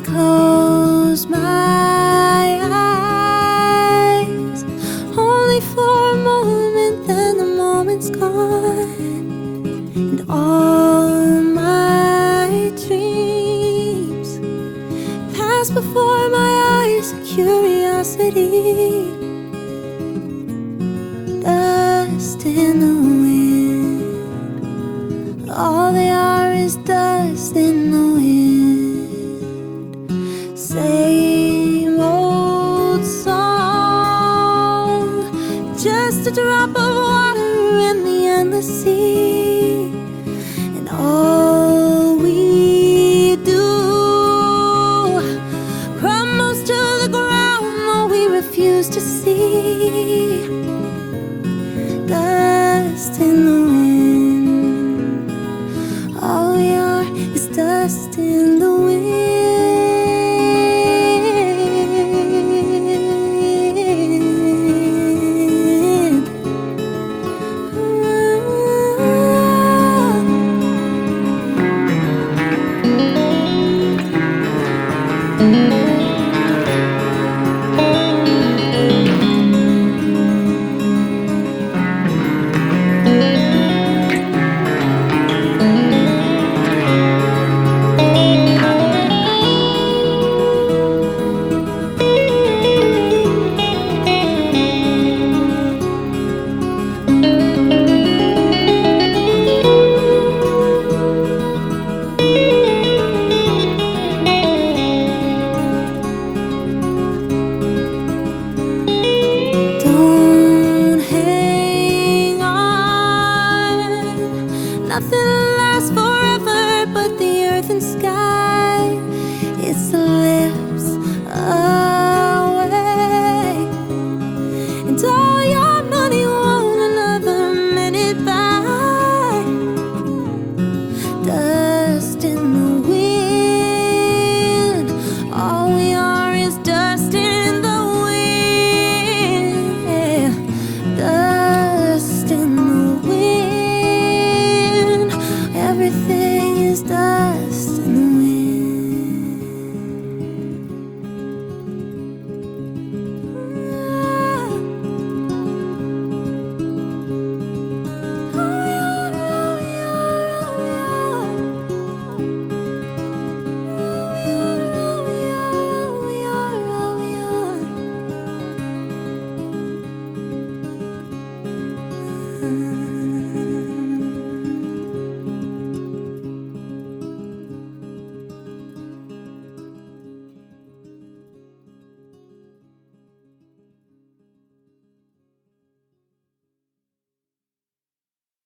close my eyes, only for a moment, then the moment's gone, and all my dreams pass before my eyes. Curiosity, dust in the wind. All they are is dust in the wind. Same old song, just a drop of water in the endless sea, and all we do crumbles to the ground, though we refuse to see. Dust in the wind. All we are is dust in the Don't Nothing lasts forever but the earth and sky. It slips away. And all your money won't another minute buy. Dust in the wind. All we are is dust